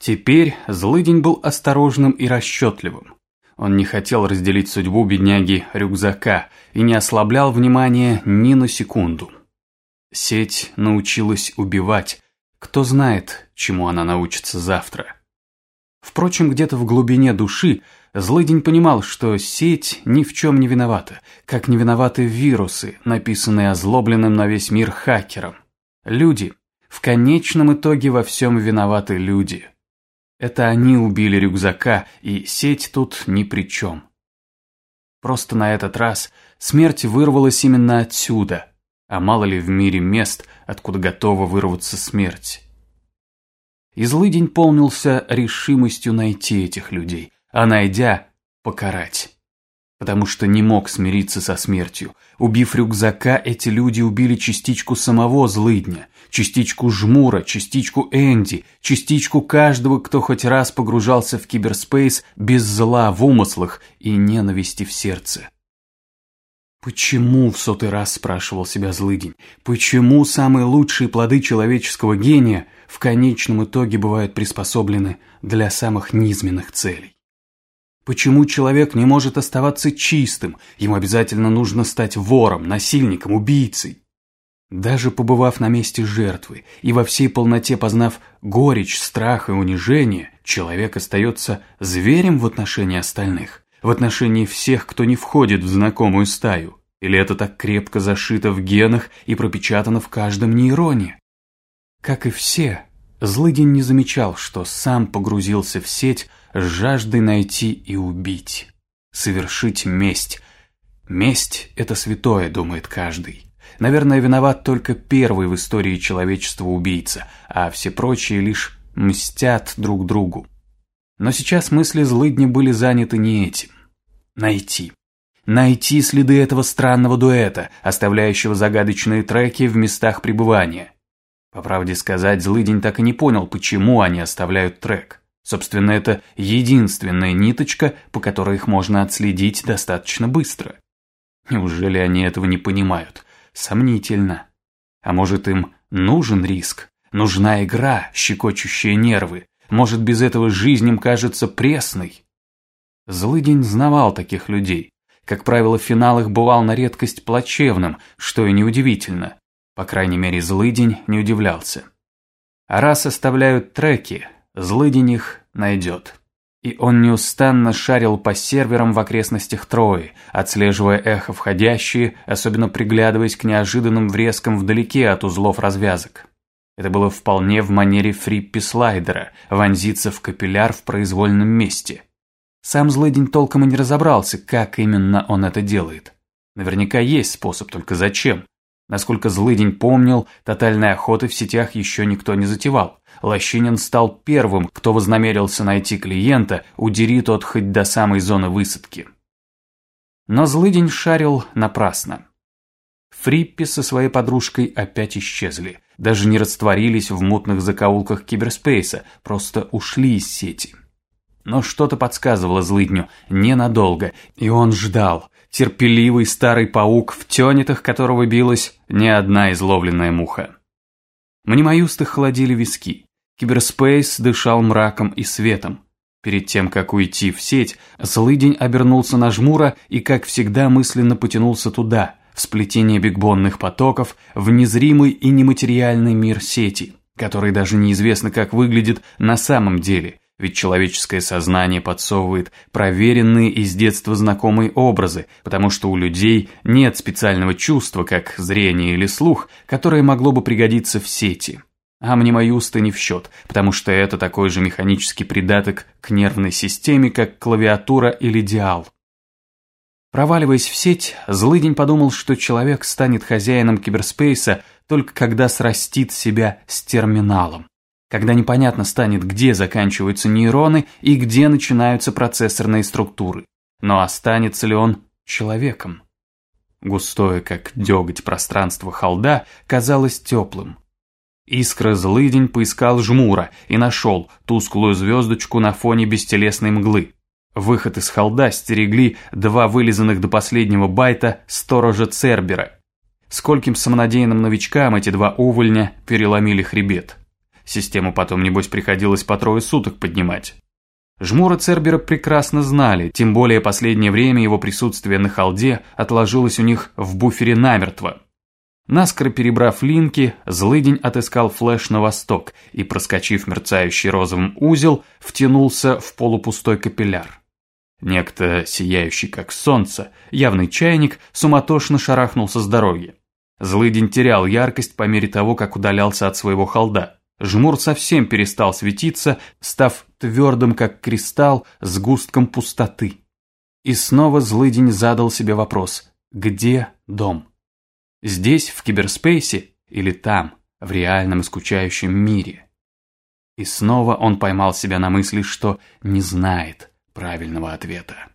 Теперь злыдень был осторожным и расчетливым. Он не хотел разделить судьбу бедняги рюкзака и не ослаблял внимания ни на секунду. Сеть научилась убивать. Кто знает, чему она научится завтра. Впрочем, где-то в глубине души Злыдень понимал, что сеть ни в чем не виновата, как не виноваты вирусы, написанные озлобленным на весь мир хакером. Люди. В конечном итоге во всем виноваты люди. Это они убили рюкзака, и сеть тут ни при чем. Просто на этот раз смерть вырвалась именно отсюда, а мало ли в мире мест, откуда готова вырваться смерть. И злый день полнился решимостью найти этих людей, а найдя, покарать потому что не мог смириться со смертью. Убив рюкзака, эти люди убили частичку самого злыдня, частичку жмура, частичку Энди, частичку каждого, кто хоть раз погружался в киберспейс без зла в умыслах и ненависти в сердце. Почему, в сотый раз спрашивал себя злыдень, почему самые лучшие плоды человеческого гения в конечном итоге бывают приспособлены для самых низменных целей? Почему человек не может оставаться чистым? Ему обязательно нужно стать вором, насильником, убийцей. Даже побывав на месте жертвы и во всей полноте познав горечь, страх и унижение, человек остается зверем в отношении остальных, в отношении всех, кто не входит в знакомую стаю. Или это так крепко зашито в генах и пропечатано в каждом нейроне? Как и все, Злыдень не замечал, что сам погрузился в сеть с жаждой найти и убить. Совершить месть. Месть – это святое, думает каждый. Наверное, виноват только первый в истории человечества убийца, а все прочие лишь мстят друг другу. Но сейчас мысли злыдни были заняты не этим. Найти. Найти следы этого странного дуэта, оставляющего загадочные треки в местах пребывания. По правде сказать, Злыдень так и не понял, почему они оставляют трек. Собственно, это единственная ниточка, по которой их можно отследить достаточно быстро. Неужели они этого не понимают? Сомнительно. А может им нужен риск? Нужна игра, щекочущая нервы? Может, без этого жизнь им кажется пресной? Злыдень знавал таких людей. Как правило, финал их бывал на редкость плачевным, что и неудивительно. По крайней мере, злыдень не удивлялся. А раз оставляют треки, злыдень их найдет. И он неустанно шарил по серверам в окрестностях Трои, отслеживая эхо входящие, особенно приглядываясь к неожиданным врезкам вдалеке от узлов развязок. Это было вполне в манере Фриппи Слайдера – вонзиться в капилляр в произвольном месте. Сам злыдень толком и не разобрался, как именно он это делает. Наверняка есть способ, только зачем? Насколько Злыдень помнил, тотальной охоты в сетях еще никто не затевал. Лощинин стал первым, кто вознамерился найти клиента, удери тот хоть до самой зоны высадки. Но Злыдень шарил напрасно. Фриппи со своей подружкой опять исчезли. Даже не растворились в мутных закоулках киберспейса, просто ушли из сети. Но что-то подсказывало Злыдню ненадолго, и он ждал, терпеливый старый паук, в тенетах которого билась не одна изловленная муха. Мнемоюсты холодили виски. Киберспейс дышал мраком и светом. Перед тем, как уйти в сеть, злыдень обернулся на жмура и, как всегда, мысленно потянулся туда, в сплетение бэкбонных потоков, в незримый и нематериальный мир сети, который даже неизвестно, как выглядит на самом деле, ведь человеческое сознание подсовывает проверенные из детства знакомые образы, потому что у людей нет специального чувства, как зрение или слух, которое могло бы пригодиться в сети. А мнемоюсты не в счет, потому что это такой же механический придаток к нервной системе, как клавиатура или диал. Проваливаясь в сеть, Злыдень подумал, что человек станет хозяином киберспейса только когда срастит себя с терминалом когда непонятно станет, где заканчиваются нейроны и где начинаются процессорные структуры. Но останется ли он человеком? Густое, как деготь пространство холда, казалось теплым. Искра злыдень поискал жмура и нашел тусклую звездочку на фоне бестелесной мглы. Выход из холда стерегли два вылизанных до последнего байта сторожа Цербера. Скольким самонадеянным новичкам эти два увольня переломили хребет. Систему потом, небось, приходилось по трое суток поднимать. Жмура Цербера прекрасно знали, тем более последнее время его присутствие на халде отложилось у них в буфере намертво. Наскоро перебрав линки, злыдень отыскал флеш на восток и, проскочив мерцающий розовым узел, втянулся в полупустой капилляр. Некто, сияющий как солнце, явный чайник, суматошно шарахнулся с дороги. Злыдень терял яркость по мере того, как удалялся от своего холда. Жмур совсем перестал светиться, став твердым, как кристалл, с густком пустоты. И снова злыдень задал себе вопрос «Где дом?» Здесь, в киберспейсе, или там, в реальном и скучающем мире? И снова он поймал себя на мысли, что не знает правильного ответа.